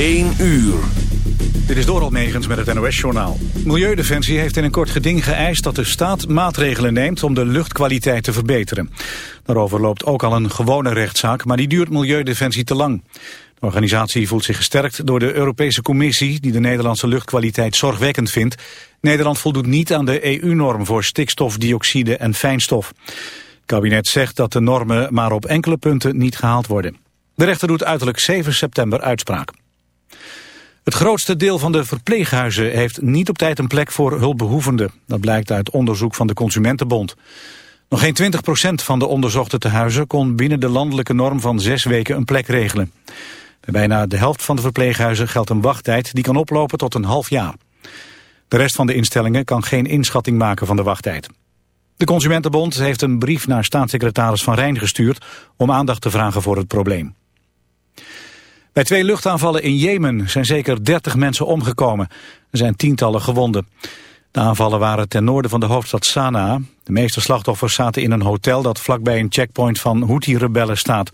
1 uur. Dit is Doral Negens met het NOS-journaal. Milieudefensie heeft in een kort geding geëist dat de staat maatregelen neemt om de luchtkwaliteit te verbeteren. Daarover loopt ook al een gewone rechtszaak, maar die duurt Milieudefensie te lang. De organisatie voelt zich gesterkt door de Europese Commissie die de Nederlandse luchtkwaliteit zorgwekkend vindt. Nederland voldoet niet aan de EU-norm voor stikstofdioxide en fijnstof. Het kabinet zegt dat de normen maar op enkele punten niet gehaald worden. De rechter doet uiterlijk 7 september uitspraak. Het grootste deel van de verpleeghuizen heeft niet op tijd een plek voor hulpbehoevenden. Dat blijkt uit onderzoek van de Consumentenbond. Nog geen 20% van de onderzochte tehuizen kon binnen de landelijke norm van zes weken een plek regelen. Bij bijna de helft van de verpleeghuizen geldt een wachttijd die kan oplopen tot een half jaar. De rest van de instellingen kan geen inschatting maken van de wachttijd. De Consumentenbond heeft een brief naar staatssecretaris Van Rijn gestuurd om aandacht te vragen voor het probleem. Bij twee luchtaanvallen in Jemen zijn zeker 30 mensen omgekomen. Er zijn tientallen gewonden. De aanvallen waren ten noorden van de hoofdstad Sanaa. De meeste slachtoffers zaten in een hotel dat vlakbij een checkpoint van Houthi-rebellen staat.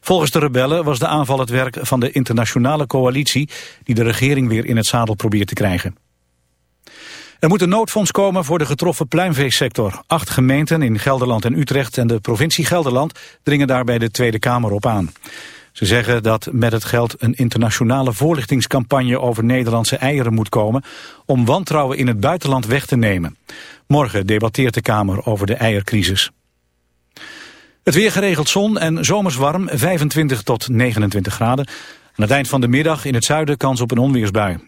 Volgens de rebellen was de aanval het werk van de internationale coalitie... die de regering weer in het zadel probeert te krijgen. Er moet een noodfonds komen voor de getroffen pluimveesector. Acht gemeenten in Gelderland en Utrecht en de provincie Gelderland... dringen daar bij de Tweede Kamer op aan. Ze zeggen dat met het geld een internationale voorlichtingscampagne over Nederlandse eieren moet komen om wantrouwen in het buitenland weg te nemen. Morgen debatteert de Kamer over de eiercrisis. Het weer geregeld zon en zomers warm, 25 tot 29 graden. Aan het eind van de middag in het zuiden kans op een onweersbui.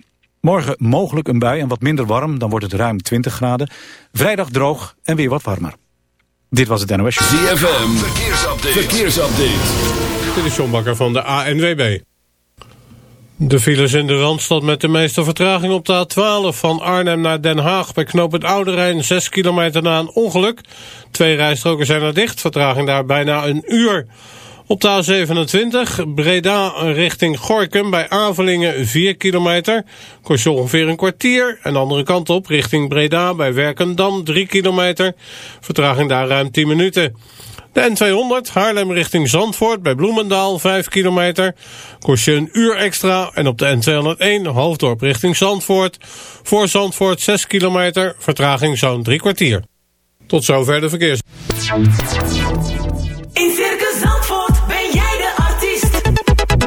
Morgen mogelijk een bui en wat minder warm, dan wordt het ruim 20 graden. Vrijdag droog en weer wat warmer. Dit was het NOS. ZFM, verkeersupdate. verkeersupdate. Dit is John Bakker van de ANWB. De files in de Randstad met de meeste vertraging op de A12 van Arnhem naar Den Haag bij knoop het Oude Rijn 6 kilometer na een ongeluk. Twee rijstroken zijn er dicht, vertraging daar bijna een uur. Op de A27 Breda richting Gorkum bij Avelingen 4 kilometer. Kost je ongeveer een kwartier. En de andere kant op richting Breda bij Werkendam 3 kilometer. Vertraging daar ruim 10 minuten. De N200 Haarlem richting Zandvoort bij Bloemendaal 5 kilometer. Kost je een uur extra. En op de N201 Hoofddorp richting Zandvoort. Voor Zandvoort 6 kilometer. Vertraging zo'n drie kwartier. Tot zover de verkeers.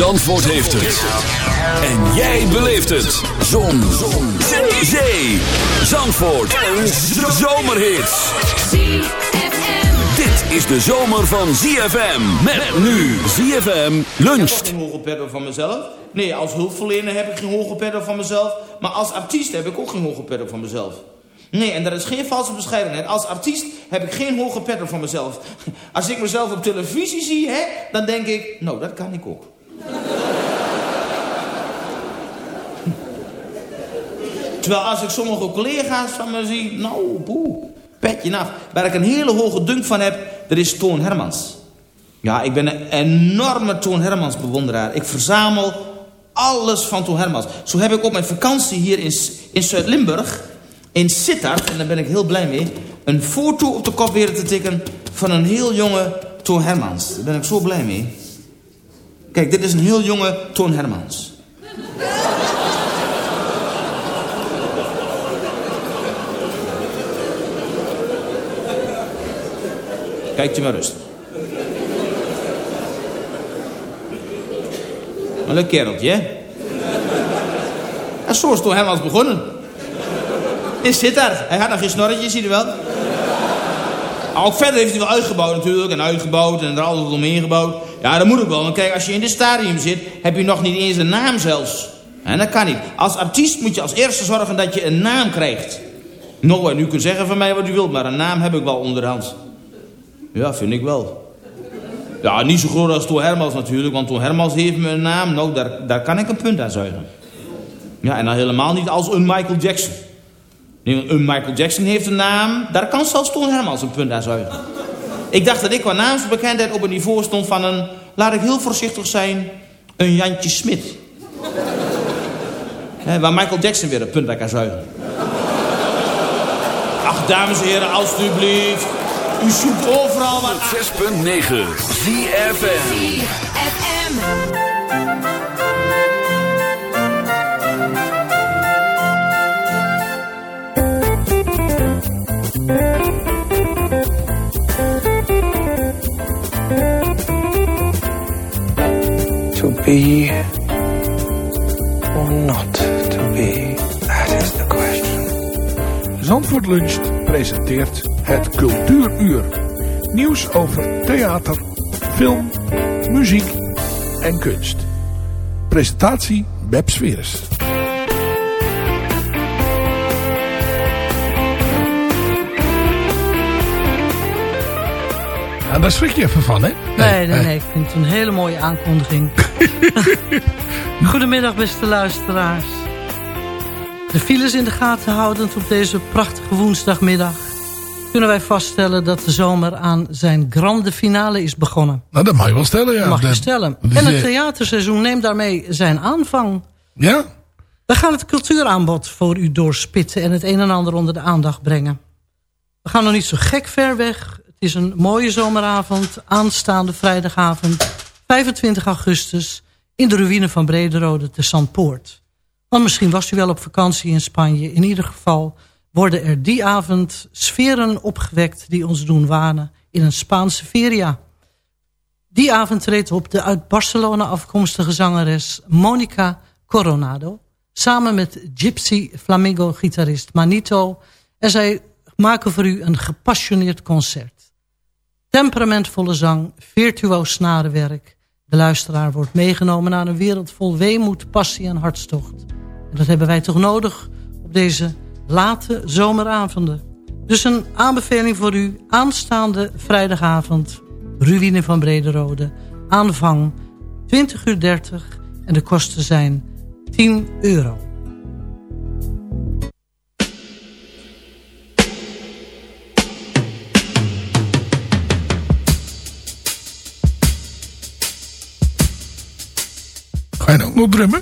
Zandvoort heeft het. En jij beleeft het. Zon. Zon. Zee. Zee. Zandvoort. Een zomerhit. Dit is de zomer van ZFM. Met nu ZFM luncht. geen hoge pet op van mezelf. Nee, als hulpverlener heb ik geen hoge van mezelf. Maar als artiest heb ik ook geen hoge van mezelf. Nee, en dat is geen valse bescheidenheid. Als artiest heb ik geen hoge pet op van mezelf. Als ik mezelf op televisie zie, hè, dan denk ik... Nou, dat kan ik ook. Terwijl als ik sommige collega's van me zie... Nou, boe, petje af. Waar ik een hele hoge dunk van heb, dat is Toon Hermans. Ja, ik ben een enorme Toon Hermans bewonderaar. Ik verzamel Alles van Toon Hermans. Zo heb ik op mijn vakantie hier in, in Zuid-Limburg, in Sittard, en daar ben ik heel blij mee, een foto op de kop weer te tikken van een heel jonge Toon Hermans. Daar ben ik zo blij mee. Kijk, dit is een heel jonge Toon Hermans. Kijk je maar rustig. Een leuk kereltje, hè? En zo is Toon Hermans begonnen. In Sittard. Hij had nog geen snorretje, zie je wel. Ook verder heeft hij wel uitgebouwd natuurlijk. En uitgebouwd en er altijd omheen gebouwd. Ja, dat moet ook wel. Want kijk, als je in dit stadium zit, heb je nog niet eens een naam zelfs. En dat kan niet. Als artiest moet je als eerste zorgen dat je een naam krijgt. Nog, en u kunt zeggen van mij wat u wilt, maar een naam heb ik wel onderhand. Ja, vind ik wel. Ja, niet zo groot als Toon Hermans natuurlijk, want Toon Hermans heeft me een naam. Nou, daar, daar kan ik een punt aan zuigen. Ja, en dan helemaal niet als een Michael Jackson. Nee, een Michael Jackson heeft een naam, daar kan zelfs Toon Hermans een punt aan zuigen. Ik dacht dat ik qua naamsbekendheid op het niveau stond van een, laat ik heel voorzichtig zijn, een Jantje Smit. Hè, waar Michael Jackson weer een punt aan kan zuigen. Ach, dames en heren, alstublieft. U zoekt overal wat... 6.9 ZFM. FM. To be or not to be, that is the question. Zandvoort Luncht presenteert het Cultuuruur. Nieuws over theater, film, muziek en kunst. Presentatie Beb Sweres. Ja, daar schrik je even van, hè? Nee, nee, nee. Ik vind het een hele mooie aankondiging. Goedemiddag, beste luisteraars. De files in de gaten houdend op deze prachtige woensdagmiddag... kunnen wij vaststellen dat de zomer aan zijn grande finale is begonnen. Nou, dat mag je wel stellen, ja. Dat mag je stellen. En het theaterseizoen neemt daarmee zijn aanvang. Ja? We gaan het cultuuraanbod voor u doorspitten... en het een en ander onder de aandacht brengen. We gaan nog niet zo gek ver weg. Het is een mooie zomeravond, aanstaande vrijdagavond... 25 augustus in de ruïne van Brederode te Zandpoort. Want misschien was u wel op vakantie in Spanje. In ieder geval worden er die avond sferen opgewekt... die ons doen wanen in een Spaanse feria. Die avond treedt op de uit Barcelona afkomstige zangeres Monica Coronado... samen met Gypsy Flamingo-gitarist Manito... en zij maken voor u een gepassioneerd concert. Temperamentvolle zang, virtuoos snarenwerk. De luisteraar wordt meegenomen naar een wereld vol weemoed, passie en hartstocht. En dat hebben wij toch nodig op deze late zomeravonden. Dus een aanbeveling voor u aanstaande vrijdagavond... Ruïne van Brederode, aanvang 20 uur 30 en de kosten zijn 10 euro. Ga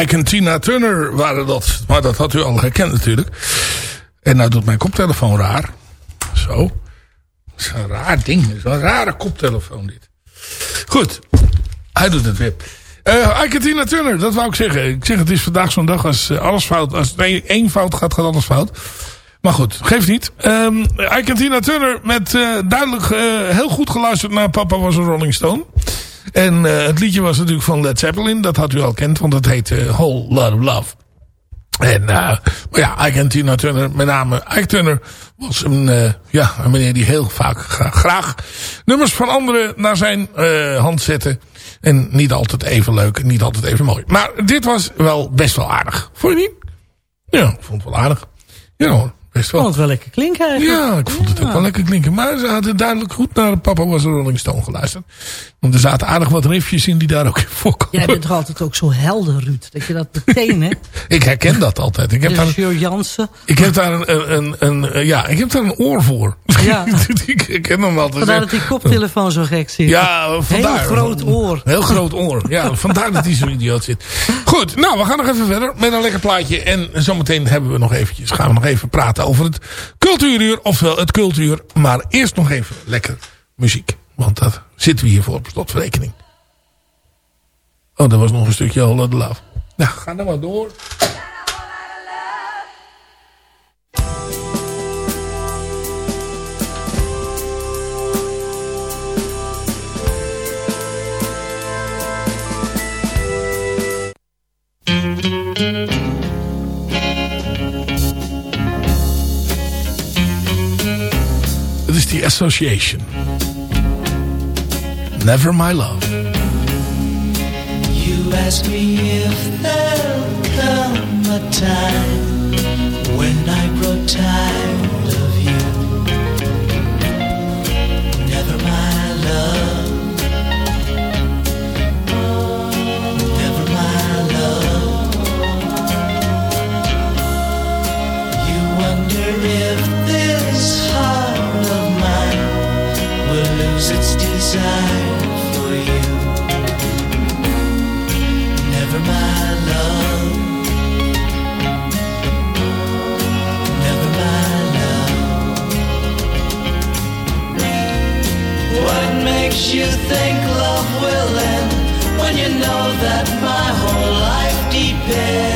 Ike en Tina Turner waren dat. Maar dat had u al herkend natuurlijk. En nou doet mijn koptelefoon raar. Zo. Is een raar ding. Dat is een rare koptelefoon dit. Goed. Hij doet het weer. Uh, Ike en Tina Turner, dat wou ik zeggen. Ik zeg het is vandaag zo'n dag als eh, alles fout. Als één- fout gaat, gaat alles fout. Maar goed, geeft niet. Um, Ike en Tina Turner met eh, duidelijk eh, heel goed geluisterd naar Papa was een Rolling Stone. En eh, het liedje was natuurlijk van Led Zeppelin. Dat had u al kent, want dat heet eh, Whole Lot of Love. En uh, maar ja, Ike en Tina Turner, met name Ike Turner, was een, uh, ja, een meneer die heel vaak gra graag nummers van anderen naar zijn uh, hand zette. En niet altijd even leuk en niet altijd even mooi. Maar dit was wel best wel aardig. Vond je niet? Ja, ik vond het wel aardig. Ja hoor, best wel. vond het wel lekker klinken eigenlijk. Ja, ik vond het ook wel lekker klinken. Maar ze hadden duidelijk goed naar Papa was Rolling Stone geluisterd. Want er zaten aardig wat riffjes in die daar ook in voorkomen. Jij bent toch altijd ook zo helder, Ruud. Dat je dat meteen, hè? ik herken dat altijd. Ik heb daar, Regisseur Jansen. ik heb daar een, een, een, een- ja, ik heb daar een oor voor. Ja. ik, ik ken hem altijd. Vandaar dat die koptelefoon zo gek zit. Ja, vandaar. Heel groot oor. Heel groot oor. Ja, vandaar dat hij zo idioot zit. Goed, nou, we gaan nog even verder met een lekker plaatje. En zometeen hebben we nog eventjes, gaan we nog even praten over het cultuuruur. Ofwel het cultuur. Maar eerst nog even lekker muziek. Want daar zitten we hier voor op slotverrekening. Oh, dat was nog een stukje All the Love. Nou, ga dan maar door. Is die Association. Never My Love. You ask me if there'll come a time when I grow tired you know that my whole life depends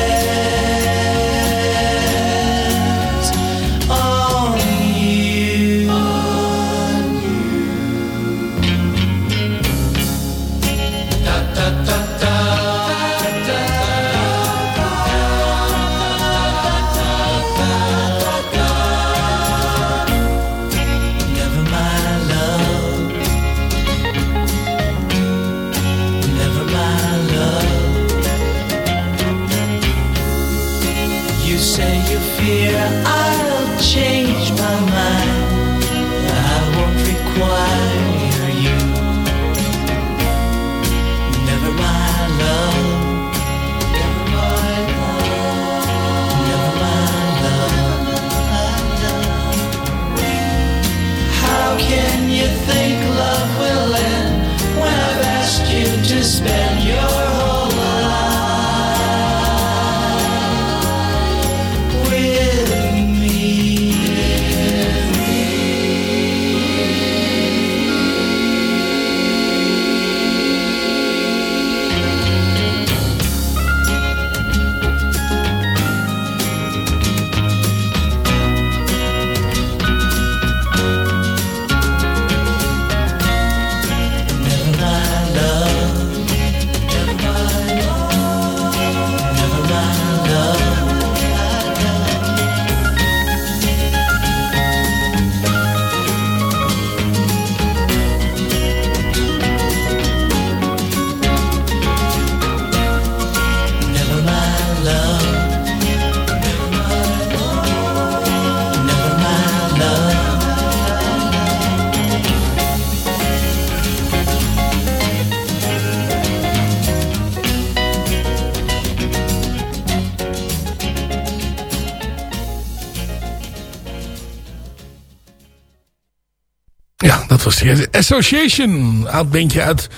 Association. Oud bandje uit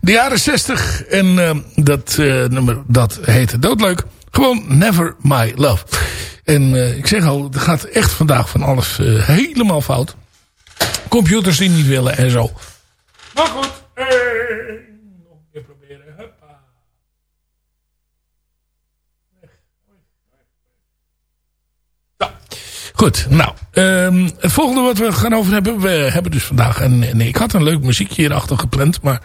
de jaren 60. En uh, dat uh, nummer, dat heette doodleuk. Gewoon Never My Love. En uh, ik zeg al, het gaat echt vandaag van alles helemaal fout. Computers die niet willen en zo. Maar goed. nog een keer proberen. Huppa. Goed, nou, um, het volgende wat we gaan over hebben. We hebben dus vandaag een, nee, ik had een leuk muziekje hierachter gepland, maar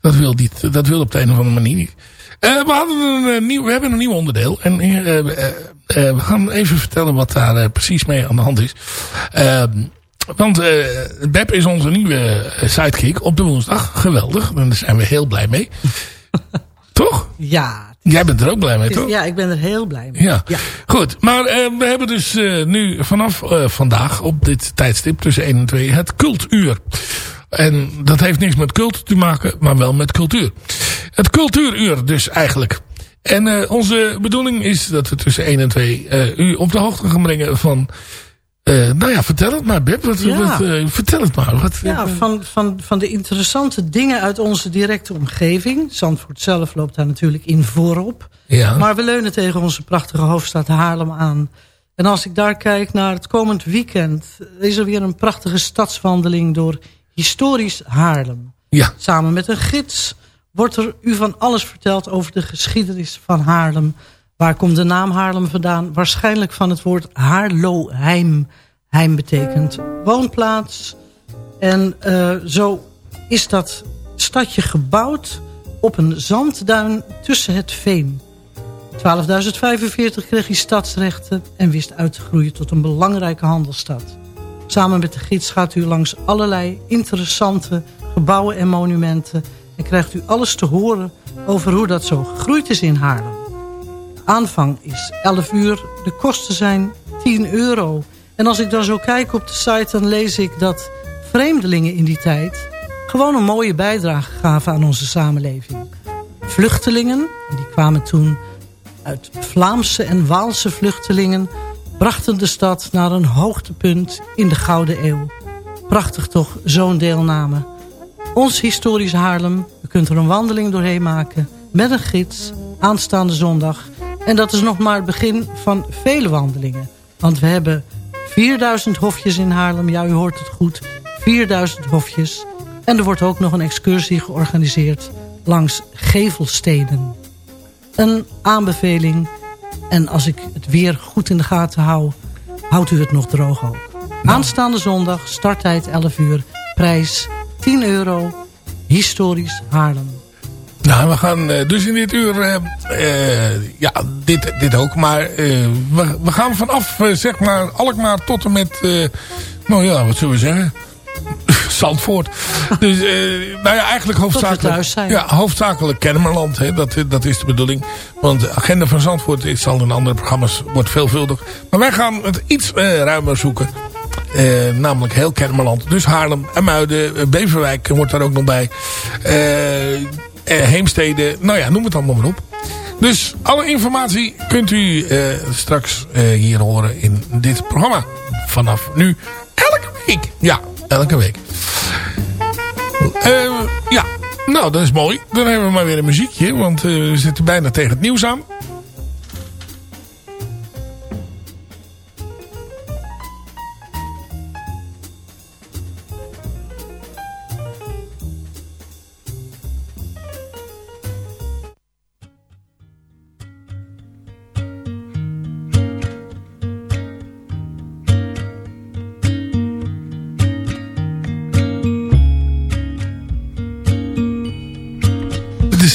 dat wil, niet, dat wil op de een of andere manier niet. Uh, we, hadden een, nieuw, we hebben een nieuw onderdeel en uh, uh, we gaan even vertellen wat daar precies mee aan de hand is. Ehm, want Beb is onze nieuwe sidekick op de woensdag. Geweldig, daar zijn we heel blij mee. Toch? Ja, Jij bent er ook blij mee, toch? Ja, ik ben er heel blij mee. Ja, goed. Maar uh, we hebben dus uh, nu vanaf uh, vandaag op dit tijdstip tussen 1 en 2 het cultuur. En dat heeft niks met cult te maken, maar wel met cultuur. Het cultuuruur dus eigenlijk. En onze bedoeling is dat we tussen 1 en 2 u op de hoogte gaan brengen van... Uh, nou ja, vertel het maar, Beb. Wat, ja. wat, uh, vertel het maar. Wat, ja, van, van, van de interessante dingen uit onze directe omgeving. Zandvoort zelf loopt daar natuurlijk in voorop. Ja. Maar we leunen tegen onze prachtige hoofdstad Haarlem aan. En als ik daar kijk naar het komend weekend... is er weer een prachtige stadswandeling door historisch Haarlem. Ja. Samen met een gids wordt er u van alles verteld over de geschiedenis van Haarlem... Waar komt de naam Haarlem vandaan? Waarschijnlijk van het woord Haarloheim. Heim betekent woonplaats. En uh, zo is dat stadje gebouwd op een zandduin tussen het veen. 12.045 kreeg hij stadsrechten en wist uit te groeien tot een belangrijke handelsstad. Samen met de gids gaat u langs allerlei interessante gebouwen en monumenten... en krijgt u alles te horen over hoe dat zo gegroeid is in Haarlem aanvang is 11 uur. De kosten zijn 10 euro. En als ik dan zo kijk op de site, dan lees ik dat vreemdelingen in die tijd... gewoon een mooie bijdrage gaven aan onze samenleving. Vluchtelingen, die kwamen toen uit Vlaamse en Waalse vluchtelingen... brachten de stad naar een hoogtepunt in de Gouden Eeuw. Prachtig toch, zo'n deelname. Ons historisch Haarlem, u kunt er een wandeling doorheen maken... met een gids, aanstaande zondag... En dat is nog maar het begin van vele wandelingen. Want we hebben 4000 hofjes in Haarlem. Ja, u hoort het goed. 4000 hofjes. En er wordt ook nog een excursie georganiseerd langs gevelstenen. Een aanbeveling. En als ik het weer goed in de gaten hou, houdt u het nog droog ook. Aanstaande zondag, starttijd 11 uur, prijs 10 euro, historisch Haarlem. Nou, we gaan uh, dus in dit uur, uh, uh, ja, dit, dit ook. Maar we, we, gaan vanaf, zeg maar, Alkmaar tot en met, nou ja, wat zullen we zeggen? Zandvoort. dus, nou ja, eigenlijk hoofdzakelijk, ja, hoofdzakelijk Kennemerland. Hè, dat, dat is de bedoeling. Want de agenda van Zandvoort is al in andere programma's, wordt veelvuldig. Maar wij gaan het iets ruimer zoeken. namelijk heel Kennemerland. Dus Haarlem en Muiden, Beverwijk wordt daar ook nog bij. Uh, Heemstede, nou ja, noem het allemaal maar op. Dus alle informatie kunt u uh, straks uh, hier horen in dit programma. Vanaf nu elke week. Ja, elke week. ja, nou dat is mooi. Dan hebben we maar weer een muziekje, want we zitten bijna tegen het nieuws aan.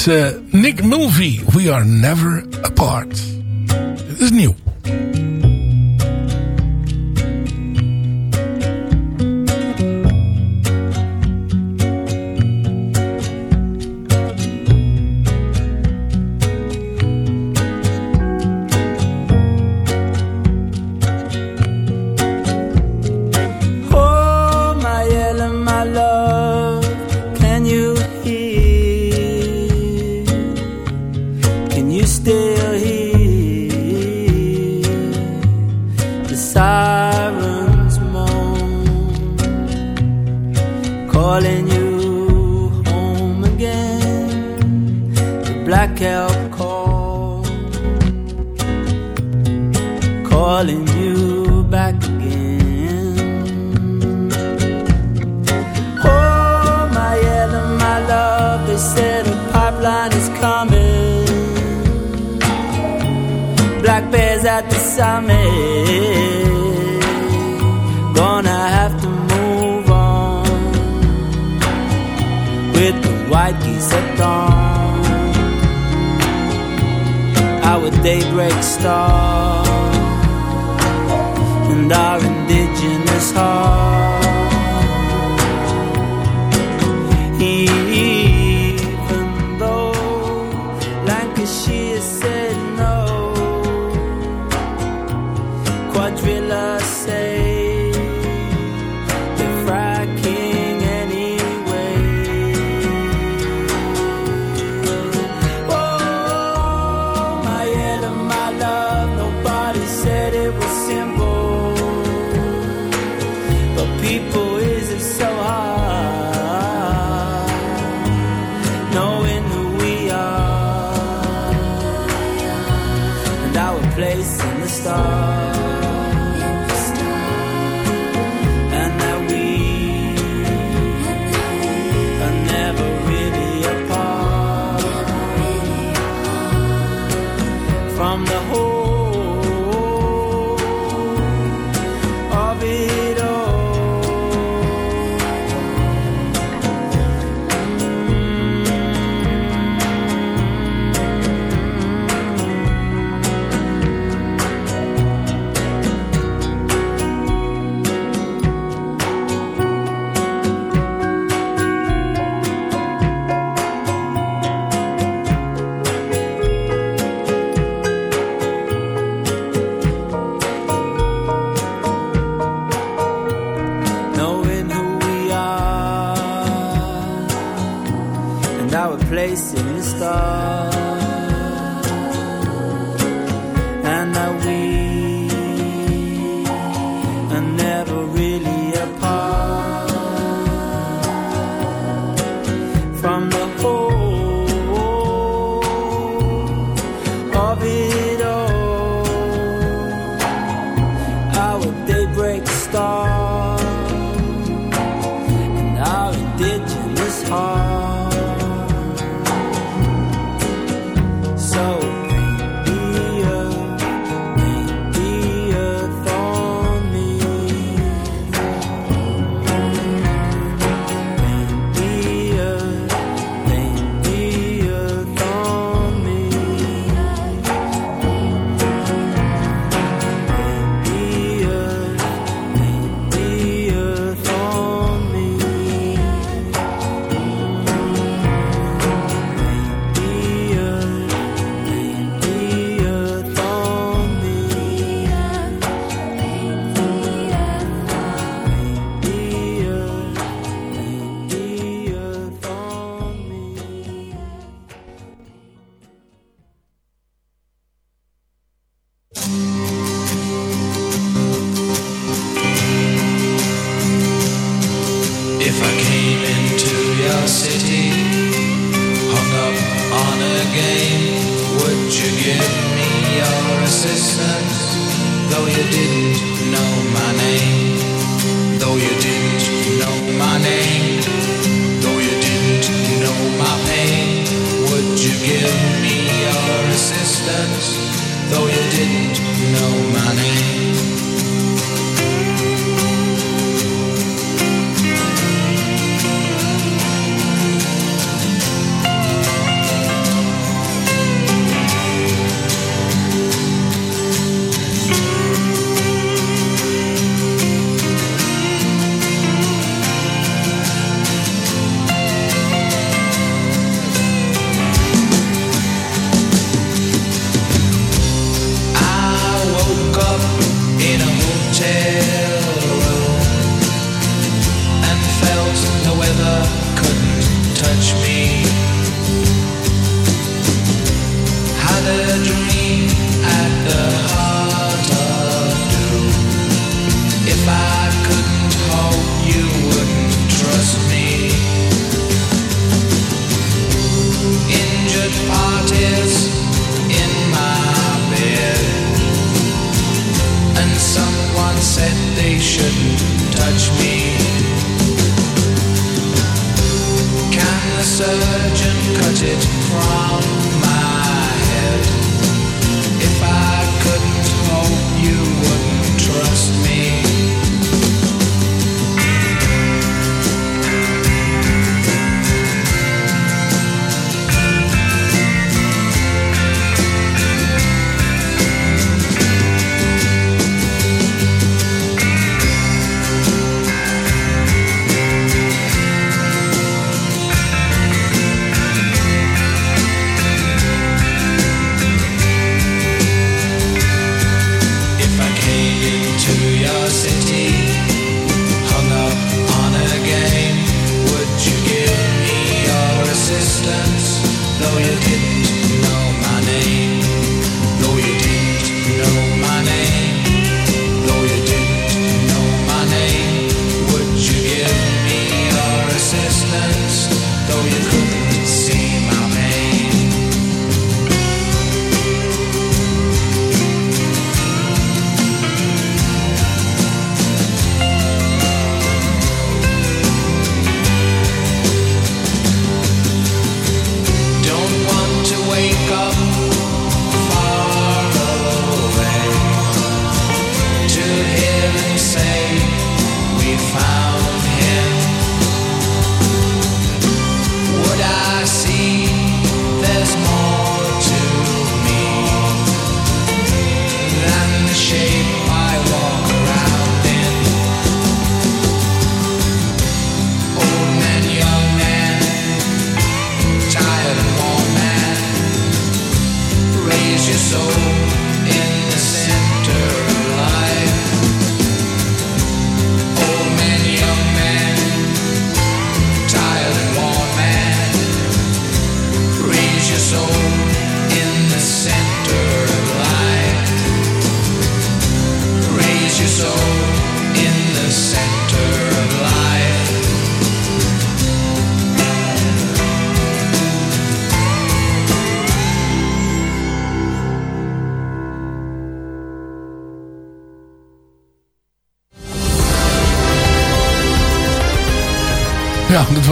Uh, Nick Mulvey. We are never apart. Dit is nieuw.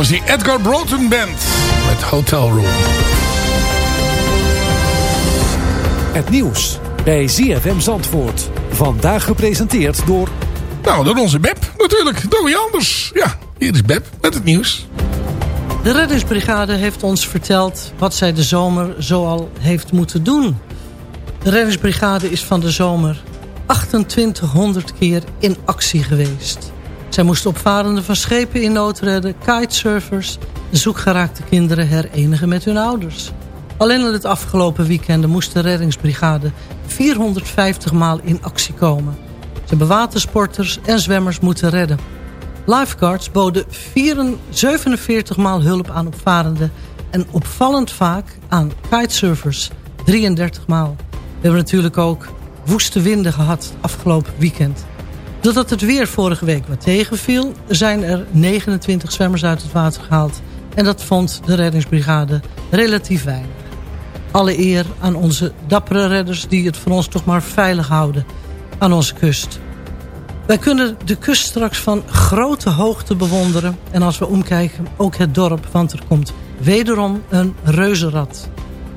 Was die Edgar Broughton Band met Hotel Room. Het nieuws bij ZFM Zandvoort. Vandaag gepresenteerd door... Nou, door onze Beb natuurlijk. Door wie anders. Ja, hier is Beb met het nieuws. De reddingsbrigade heeft ons verteld wat zij de zomer zoal heeft moeten doen. De reddingsbrigade is van de zomer 2800 keer in actie geweest. Zij moesten opvarenden van schepen in nood redden, kitesurfers... en zoekgeraakte kinderen herenigen met hun ouders. Alleen in het afgelopen weekend moest de reddingsbrigade 450 maal in actie komen. Ze hebben watersporters en zwemmers moeten redden. Lifeguards boden 44 47 maal hulp aan opvarenden... en opvallend vaak aan kitesurfers, 33 maal. We hebben natuurlijk ook woeste winden gehad afgelopen weekend. Doordat het weer vorige week wat tegenviel... zijn er 29 zwemmers uit het water gehaald. En dat vond de reddingsbrigade relatief weinig. Alle eer aan onze dappere redders... die het voor ons toch maar veilig houden aan onze kust. Wij kunnen de kust straks van grote hoogte bewonderen. En als we omkijken, ook het dorp. Want er komt wederom een reuzenrad.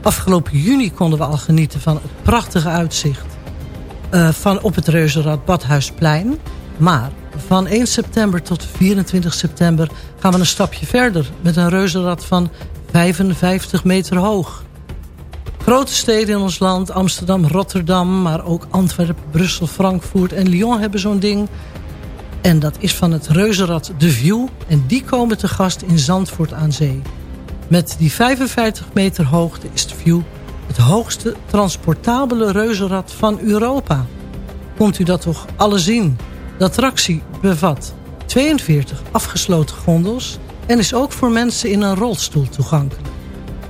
Afgelopen juni konden we al genieten van het prachtige uitzicht. Eh, van op het reuzenrad Badhuisplein. Maar van 1 september tot 24 september gaan we een stapje verder. Met een reuzenrad van 55 meter hoog. Grote steden in ons land, Amsterdam, Rotterdam... maar ook Antwerpen, Brussel, Frankfurt en Lyon hebben zo'n ding. En dat is van het reuzenrad The View. En die komen te gast in Zandvoort aan zee. Met die 55 meter hoogte is The View het hoogste transportabele reuzenrad van Europa. Komt u dat toch alle zien? De attractie bevat 42 afgesloten gondels... en is ook voor mensen in een rolstoel toegankelijk.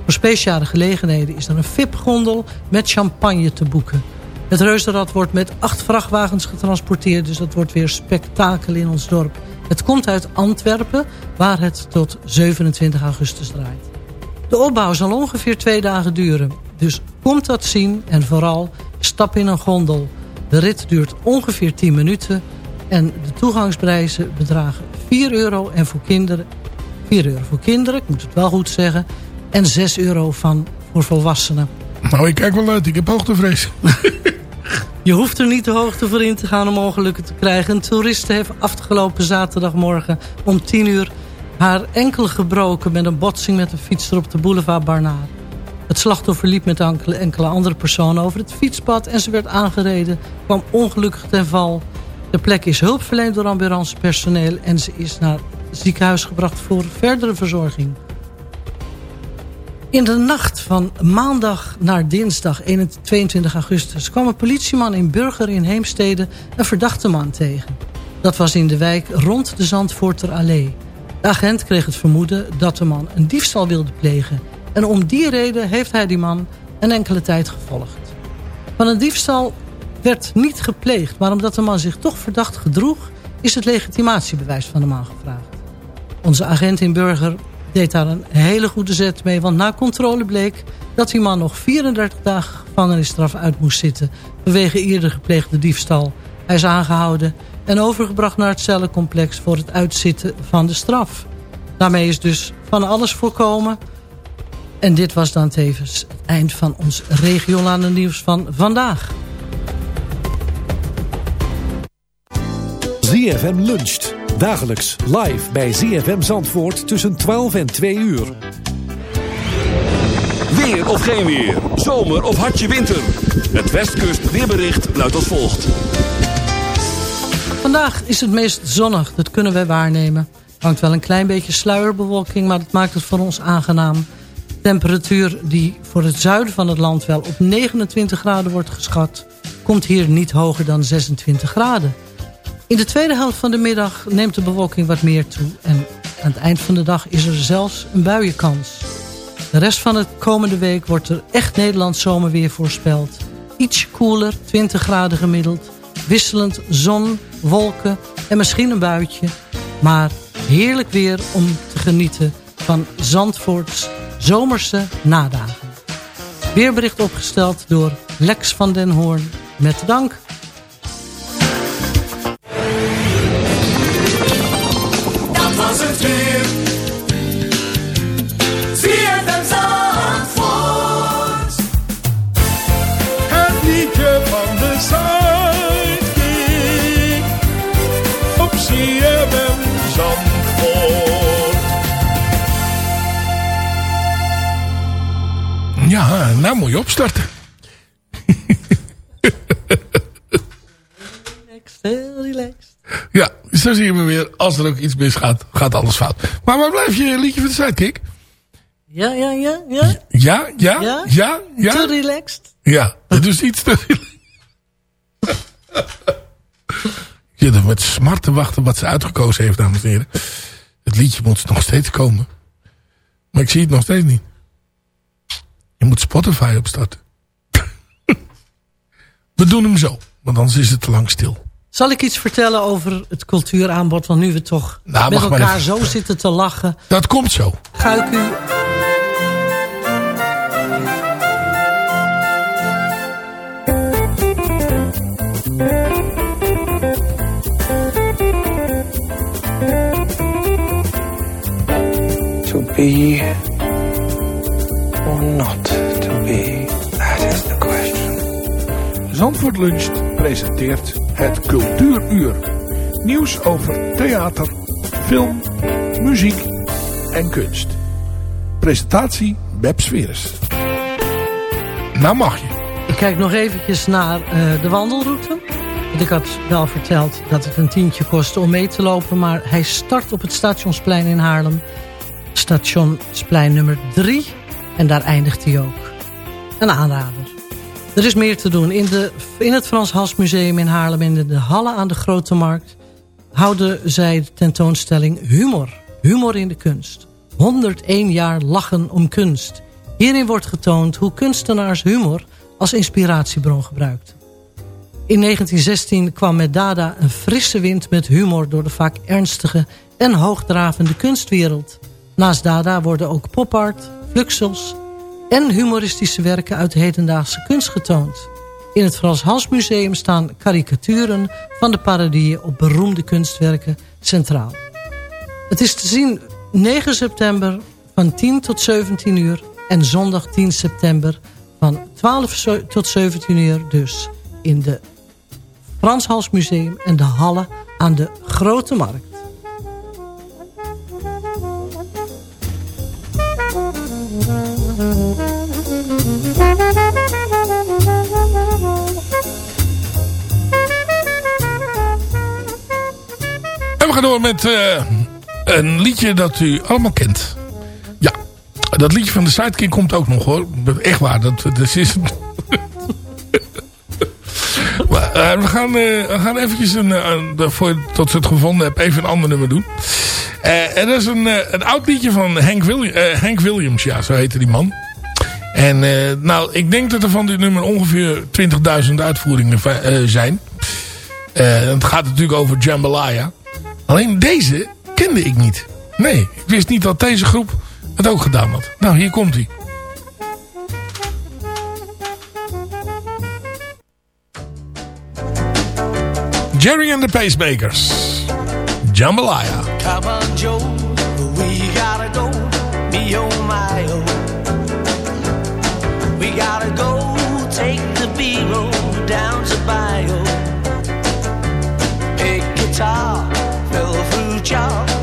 Voor speciale gelegenheden is er een VIP-gondel met champagne te boeken. Het reuzenrad wordt met acht vrachtwagens getransporteerd... dus dat wordt weer spektakel in ons dorp. Het komt uit Antwerpen, waar het tot 27 augustus draait. De opbouw zal ongeveer twee dagen duren. Dus komt dat zien en vooral stap in een gondel. De rit duurt ongeveer 10 minuten. En de toegangsprijzen bedragen 4 euro en voor kinderen 4 euro voor kinderen, ik moet het wel goed zeggen. En 6 euro van voor volwassenen. Nou, ik kijk wel uit. Ik heb hoogtevrees. Je hoeft er niet de hoogte voor in te gaan om ongelukken te krijgen. Een toeriste heeft afgelopen zaterdagmorgen om 10 uur haar enkel gebroken met een botsing met een fietser op de boulevard Barnaar. Het slachtoffer liep met enkele, andere personen over het fietspad en ze werd aangereden, kwam ongelukkig ten val. De plek is hulp verleend door ambulancepersoneel en ze is naar het ziekenhuis gebracht voor verdere verzorging. In de nacht van maandag naar dinsdag 22 augustus... kwam een politieman in Burger in Heemstede een verdachte man tegen. Dat was in de wijk rond de Zandvoorter Allee. De agent kreeg het vermoeden dat de man een diefstal wilde plegen. En om die reden heeft hij die man een enkele tijd gevolgd. Van een diefstal werd niet gepleegd... maar omdat de man zich toch verdacht gedroeg... is het legitimatiebewijs van de man gevraagd. Onze agent in Burger deed daar een hele goede zet mee. Want na controle bleek dat die man nog 34 dagen gevangenisstraf uit moest zitten. Vanwege eerder gepleegde diefstal. Hij is aangehouden en overgebracht naar het cellencomplex voor het uitzitten van de straf. Daarmee is dus van alles voorkomen. En dit was dan tevens het eind van ons regionale nieuws van vandaag. ZFM luncht. Dagelijks live bij ZFM Zandvoort tussen 12 en 2 uur. Weer of geen weer. Zomer of hartje winter. Het Westkust weerbericht luidt als volgt. Vandaag is het meest zonnig, dat kunnen wij waarnemen. Er hangt wel een klein beetje sluierbewolking, maar dat maakt het voor ons aangenaam. Temperatuur die voor het zuiden van het land wel op 29 graden wordt geschat... komt hier niet hoger dan 26 graden. In de tweede helft van de middag neemt de bewolking wat meer toe... en aan het eind van de dag is er zelfs een buienkans. De rest van de komende week wordt er echt Nederlands zomerweer voorspeld. Iets koeler, 20 graden gemiddeld. Wisselend zon, wolken en misschien een buitje. Maar heerlijk weer om te genieten van Zandvoorts zomerse nadagen. Weerbericht opgesteld door Lex van den Hoorn. Met dank. Zo zie je me weer. Als er ook iets misgaat, gaat alles fout. Maar waar blijf je liedje van de Sidekick? Ja, ja, ja, ja. Ja, ja, Ja? ja, ja. Te relaxed. Ja, dat is iets te... Je zit met smart te wachten wat ze uitgekozen heeft, dames en heren. Het liedje moet nog steeds komen. Maar ik zie het nog steeds niet. Je moet Spotify opstarten. We doen hem zo, want anders is het te lang stil. Zal ik iets vertellen over het cultuuraanbod? Want nu we toch Nou, met elkaar zo zitten te lachen... Dat komt zo. ga ik u... To be or not to be, that is the question. Zandvoort Luncht presenteert het Cultuuruur. Nieuws over theater, film, muziek en kunst. Presentatie Beb Sweres. Nou mag je. Ik kijk nog eventjes naar eh, de wandelroute. Want ik had wel verteld dat het een tientje kostte om mee te lopen. Maar hij start op het Stationsplein in Haarlem. Stationsplein nummer 3. En daar eindigt hij ook. Een aanrader. Er is meer te doen. In, de, in het Frans Hals Museum in Haarlem in de Halle aan de Grote Markt... houden zij de tentoonstelling Humor. Humor in de kunst. 101 jaar lachen om kunst. Hierin wordt getoond hoe kunstenaars humor als inspiratiebron gebruikten. In 1916 kwam met Dada een frisse wind met humor... door de vaak ernstige en hoogdravende kunstwereld. Naast Dada worden ook popart, fluxels en humoristische werken uit hedendaagse kunst getoond. In het Frans Hals Museum staan karikaturen van de parodieën op beroemde kunstwerken centraal. Het is te zien 9 september van 10 tot 17 uur en zondag 10 september van 12 tot 17 uur dus in de Frans Hals Museum en de Halle aan de Grote Markt. We gaan door met eh, een liedje dat u allemaal kent. Ja, dat liedje van de Sidekick komt ook nog hoor. Echt waar, dat, dat is... maar, eh, we, gaan, eh, we gaan eventjes, een, voor, tot ze het gevonden hebben, even een ander nummer doen. En is een, een oud liedje van Hank, Hank Williams, ja, zo heette die man. En nou, ik denk dat er van dit nummer ongeveer 20.000 uitvoeringen zijn. Het gaat natuurlijk over Jambalaya. Alleen deze kende ik niet. Nee, ik wist niet dat deze groep het ook gedaan had. Nou, hier komt hij. Jerry and the Pacemakers. Jambalaya. Come on, Joe, we gotta go, me oh my oh. We gotta go, take the B road down to Bio. Pick guitar, job.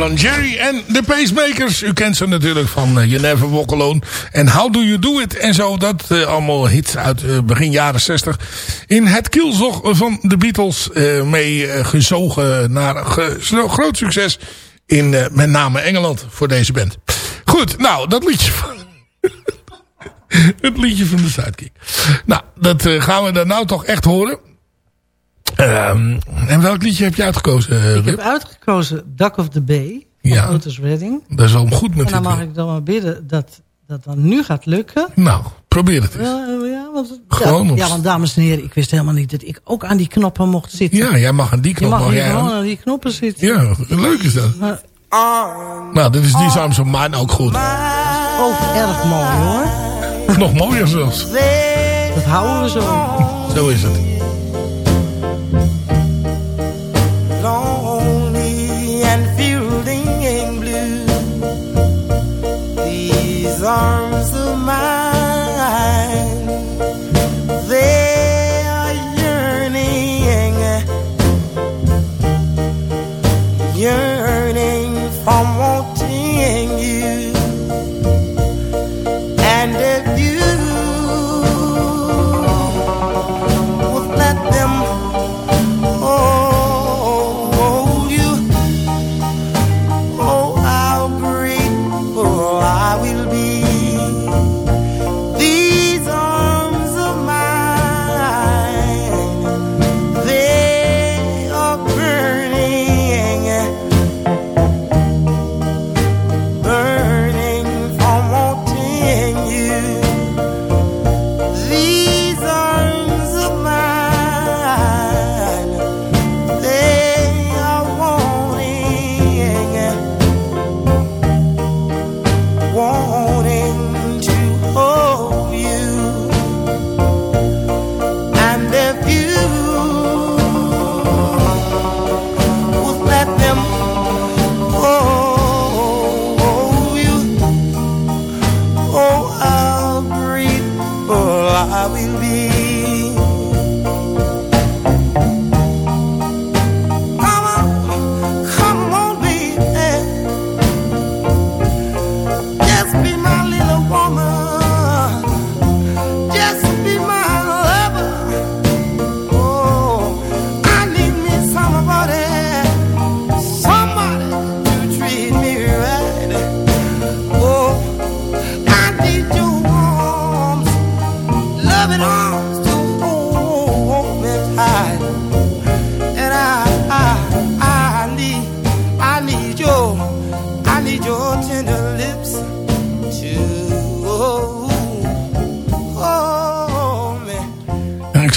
Dan Jerry en de Pacemakers. U kent ze natuurlijk van eh, You Never Walk Alone. En How Do You Do It en zo. Dat eh, allemaal hits uit eh, begin jaren 60. In het kielzog van de Beatles mee gezogen naar groot succes. In met name Engeland voor deze band. Goed, nou dat liedje van... het liedje van de Sidekick. Nou, dat gaan we dan nou toch echt horen. Ehm, en welk liedje heb je uitgekozen, Ik Wip? heb uitgekozen Duck of the Bay van Ja. Otis Redding. Dat is wel goed met En dan mag ik dan maar bidden dat dat dan nu gaat lukken. Nou, probeer het eens. Ja, ja, want, Gewoon ja, want dames en heren, ik wist helemaal niet dat ik ook aan die knoppen mocht zitten. Ja, jij mag aan die Je knop. mag jij gewoon aan. aan die knoppen zitten. Ja, leuk is dat. Maar Nou, dit is die Arms of Mine ook goed. ook erg mooi hoor. Nog mooier zelfs. Dat houden we zo. Zo is het. These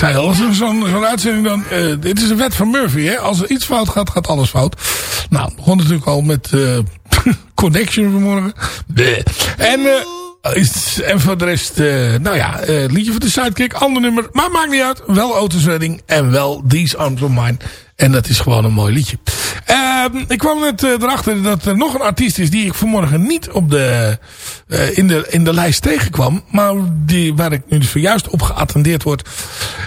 zei al, zo'n uitzending dan... eh, dit is een wet van Murphy, hè. Als er iets fout gaat, gaat alles fout. Nou, begon natuurlijk al met eh, Connection vanmorgen. En... eh, en voor de rest, nou ja, liedje voor de sidekick, ander nummer, maar maakt niet uit. Wel Otis Redding en wel These Arms of Mine. En dat is gewoon een mooi liedje. Ehm, ik kwam net eh, erachter dat er nog een artiest is die ik vanmorgen niet op de, eh, in, de, in de lijst tegenkwam. Maar die, waar ik nu zojuist op geattendeerd word.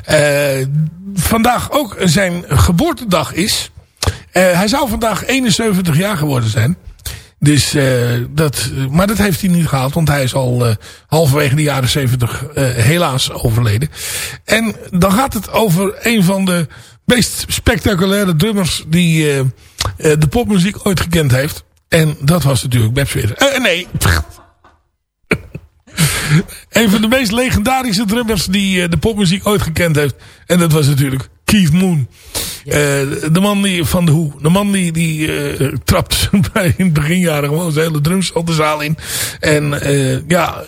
eh, vandaag ook zijn geboortedag is. Hij zou vandaag 71 jaar geworden zijn. Dus, dat, maar dat heeft hij niet gehaald, want hij is al halverwege de jaren 70 eh, helaas overleden. En dan gaat het over een van de meest spectaculaire drummers die de popmuziek ooit gekend heeft. En dat was natuurlijk Sweer. Eh, nee. een van de meest legendarische drummers die eh, de popmuziek ooit gekend heeft. En dat was natuurlijk Keith Moon. Eh, de man die, van de Hoe. De man die, die eh, trapt bij in het beginjaren gewoon zijn hele drums op de zaal in. En eh, ja,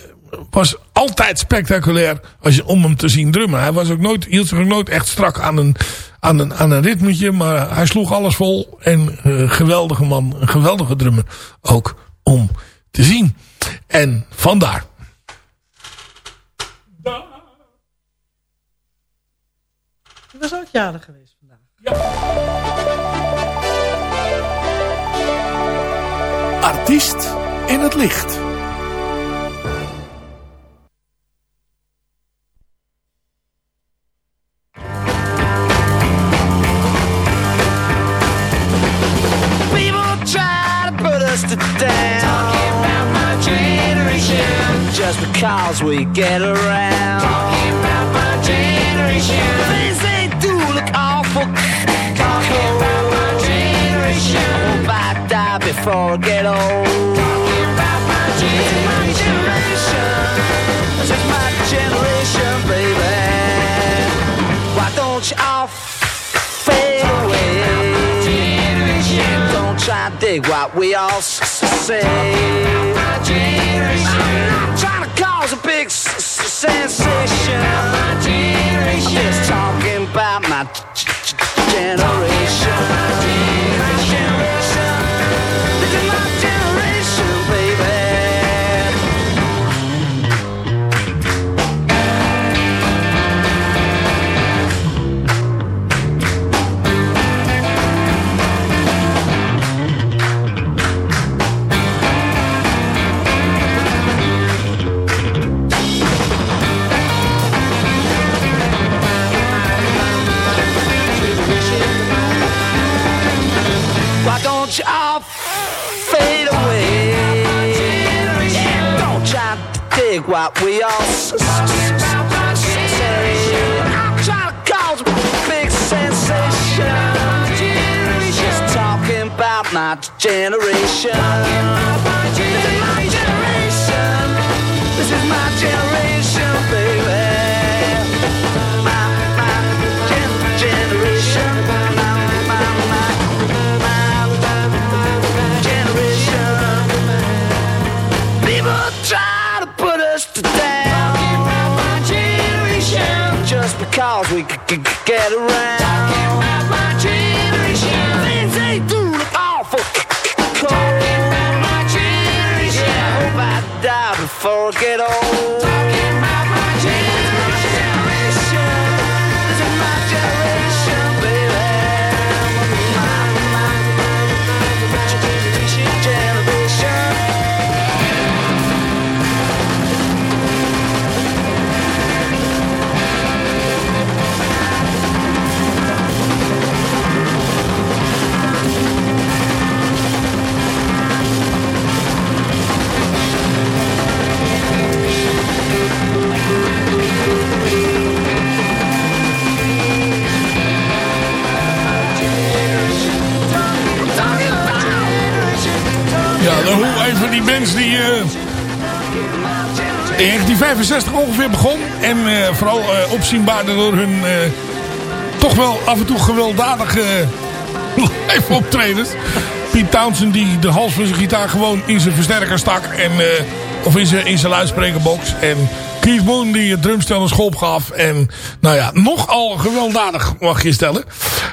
was altijd spectaculair als je, om hem te zien drummen. Hij was ook nooit, hield zich ook nooit echt strak aan een, aan een, aan een ritmetje. Maar hij sloeg alles vol. En eh, geweldige man, een geweldige drummer ook om te zien. En vandaar. Die was ook jarig geweest vandaag. Artiest in het licht. Because we get around. Talking about my generation. Things they do look awful. Talking about my generation. I hope I die before I get old. Talking about my generation. This is my generation, baby. Why don't you all fade away? Don't try to dig what we all say. I'm not trying to sensation. Not my generation. I'm just talking about my generation. What we all say. Trying to cause big sensation. Just talking about generation. We c- c- get around. 1965 ongeveer begon. En eh, vooral eh, opzienbaar door hun eh, toch wel af en toe gewelddadige live optredens. Pete Townsend die de hals van zijn gitaar gewoon in zijn versterker stak. En, of in zijn, in zijn luidsprekerbox. En Keith Moon die het drumstel een schop gaf. En nou ja, nogal gewelddadig mag je stellen.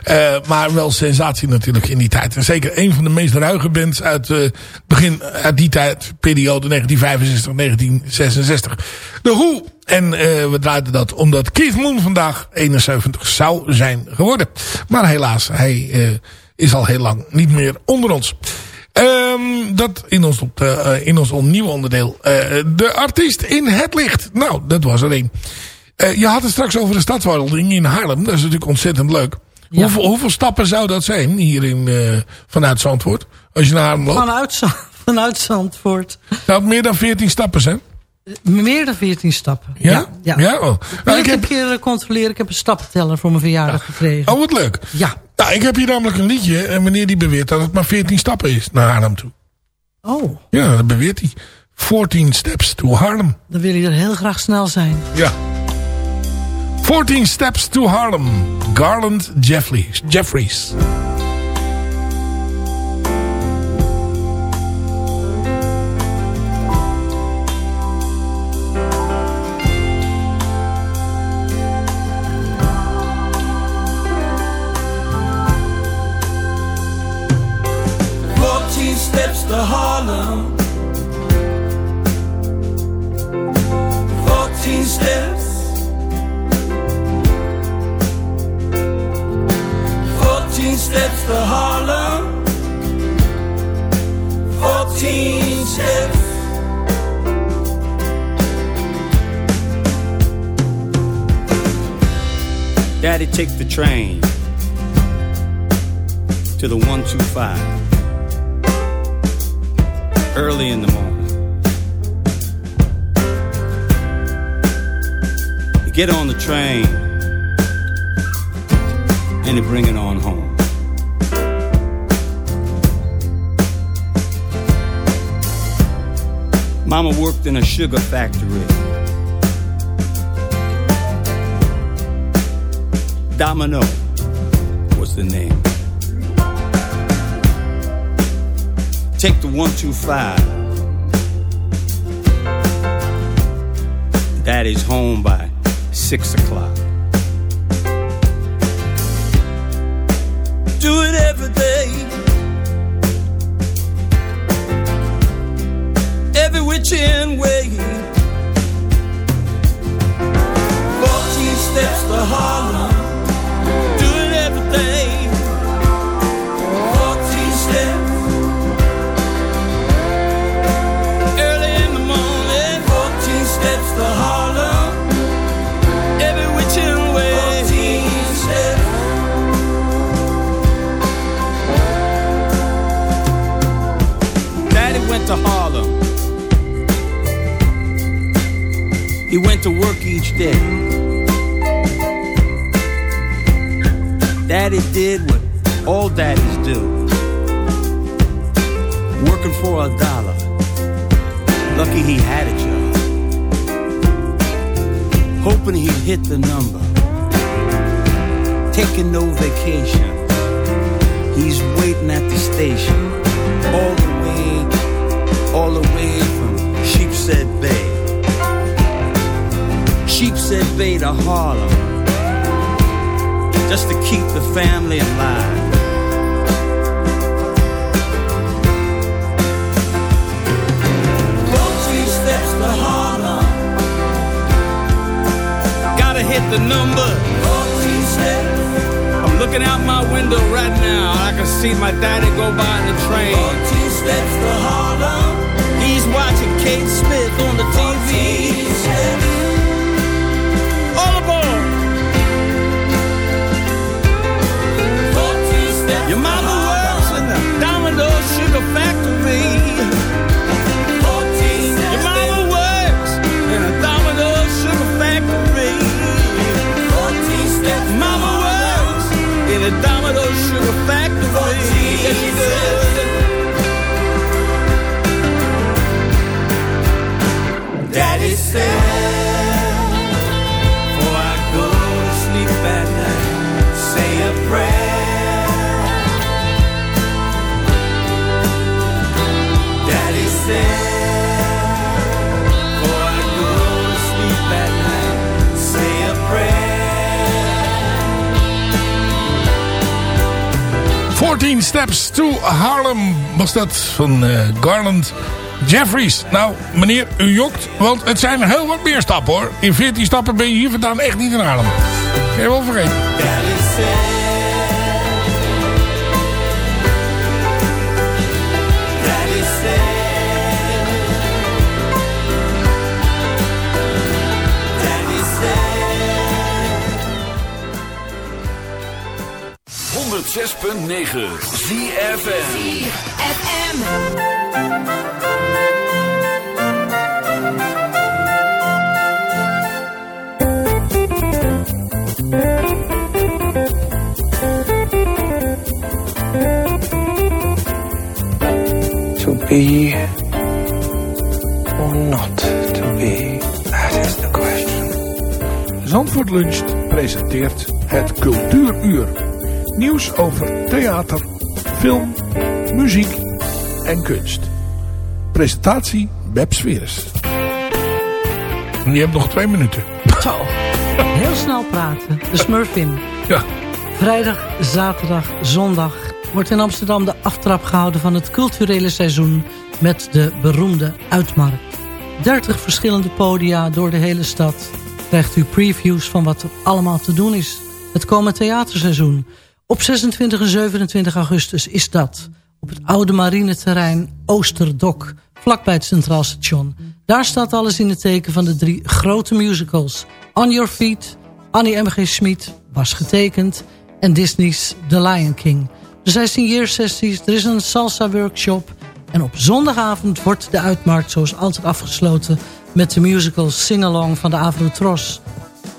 Eh, maar wel sensatie natuurlijk in die tijd. En zeker een van de meest ruige bands uit, eh, begin, uit die tijd, periode 1965, 1966. De Who. En uh, we draaiden dat omdat Keith Moon vandaag 71 zou zijn geworden. Maar helaas, hij uh, is al heel lang niet meer onder ons. Um, dat in ons, op de, uh, in ons nieuwe onderdeel. de artiest in het licht. Nou, dat was er een. je had het straks over de stadswandeling in Haarlem. Dat is natuurlijk ontzettend leuk. Ja. Hoeveel, hoeveel, stappen zou dat zijn hier in, vanuit Zandvoort? Als je naar Haarlem loopt? Vanuit, vanuit Zandvoort. Het meer dan 14 stappen zijn? Meer dan 14 stappen. Ja? Ja. ja. ja? Oh. Nou, ik heb een keer controleren. Ik heb een stappenteller voor mijn verjaardag ja. gekregen. Oh, wat leuk. Ja. Nou, ik heb hier namelijk een liedje. En meneer die beweert dat het maar 14 stappen is naar Haarlem toe. Oh. Ja, dat beweert hij. 14 steps to Harlem. Dan wil hij er heel graag snel zijn. Ja. 14 steps to Harlem. Garland Jeffries. Jeffries. steps steps. 14 steps to Harlem. 14 steps. Daddy, take the train to the 125 early in the morning. You get on the train and you bring it on home. Mama worked in a sugar factory. Domino was the name. take the 125. Daddy's home by 6 o'clock. Do it every day. Which way. 14 steps to Harlem. To work each day. Daddy did what all daddies do. Working for a dollar. Lucky he had a job hoping he'd hit the number. Taking no vacation, he's waiting at the station, all the way, all the way from Sheepshead Bay. Sheepshead Bay to Harlem, just to keep the family alive. steps to Harlem. Gotta hit the number. 14 steps. I'm looking out my window right now. I can see my daddy go by in the train. 14 steps to Harlem. He's watching Kate Smith on the TV. Was dat van eh, Garland Jeffries. Nou, meneer, u jokt, want het zijn heel wat meer stappen hoor. In 14 stappen ben je hier vandaan echt niet in Haarlem. Kun je wel vergeten. Zes punt negen ZFM. To be or not to be, that is the question. Zandvoort Luncht presenteert het Cultuuruur. Nieuws over theater, film, muziek en kunst. Presentatie Beb Sweres. Je hebt nog twee minuten. Zo, heel snel praten. De Smurfin. Ja. Vrijdag, zaterdag, zondag wordt in Amsterdam de aftrap gehouden van het culturele seizoen met de beroemde Uitmarkt. 30 verschillende podia door de hele stad krijgt u previews van wat er allemaal te doen is. Het komende theaterseizoen. Op 26 en 27 augustus is dat op het oude marineterrein Oosterdok, vlakbij het Centraal Station. Daar staat alles in het teken van de drie grote musicals. On Your Feet, Annie M.G. Schmid, was getekend... en Disney's The Lion King. Er zijn signeersessies, er is een salsa-workshop... en op zondagavond wordt de uitmarkt zoals altijd afgesloten... met de musical Sing-Along van de Avrotros.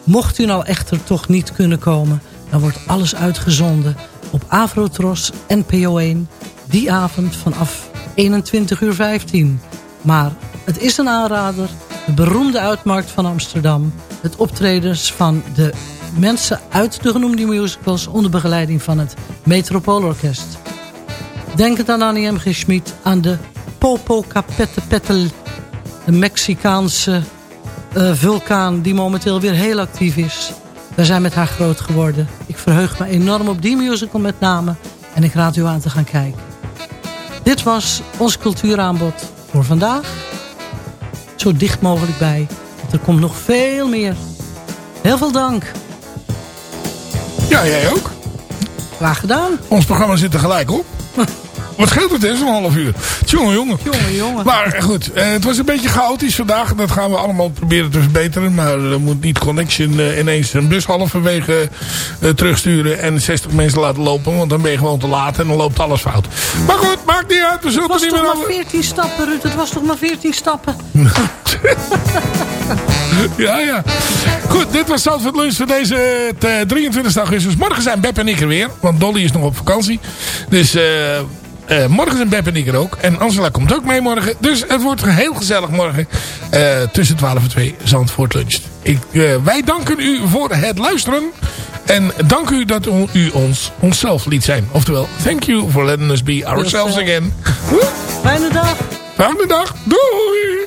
Mocht u nou echter toch niet kunnen komen... dan wordt alles uitgezonden op Avrotros NPO1... die avond vanaf 21 uur 15. Maar het is een aanrader, de beroemde uitmarkt van Amsterdam... het optredens van de mensen uit de genoemde musicals... onder begeleiding van het Metropoolorkest. Denk het aan Annie M.G. Schmid, aan de Popocatépetl... de Mexicaanse eh, vulkaan die momenteel weer heel actief is. Wij zijn met haar groot geworden. Ik verheug me enorm op die musical met name... en ik raad u aan te gaan kijken. Dit was ons cultuuraanbod voor vandaag. Zo dicht mogelijk bij, want er komt nog veel meer. Heel veel dank. Ja, jij ook. Graag gedaan. Ons programma zit er gelijk op. Wat scheelt het, hè, zo'n half uur. Tjonge, jongen. Jongen, jongen. Maar goed, eh, het was een beetje chaotisch vandaag. Dat gaan we allemaal proberen te verbeteren. Maar er moet niet Connection eh, ineens een bus halverwege eh, terugsturen. En 60 mensen laten lopen. Want dan ben je gewoon te laat en dan loopt alles fout. Maar goed, maakt niet uit. We zullen Het was niet toch meer maar over... 14 stappen, Ruud. Het was toch maar 14 stappen. Ja, ja. Goed, dit was Zandvoort Lunch voor deze eh, 23 augustus. Morgen zijn Beb en ik er weer. Want Dolly is nog op vakantie. Dus eh, eh, morgen zijn Beb en ik er ook. En Angela komt ook mee morgen. Dus het wordt heel gezellig morgen. eh, tussen 12 en 2 Zandvoort Lunch. Ik, eh, wij danken u voor het luisteren. En dank u dat u, u ons onszelf liet zijn. Oftewel, thank you for letting us be ourselves again. Fijne dag. Fijne dag. Doei.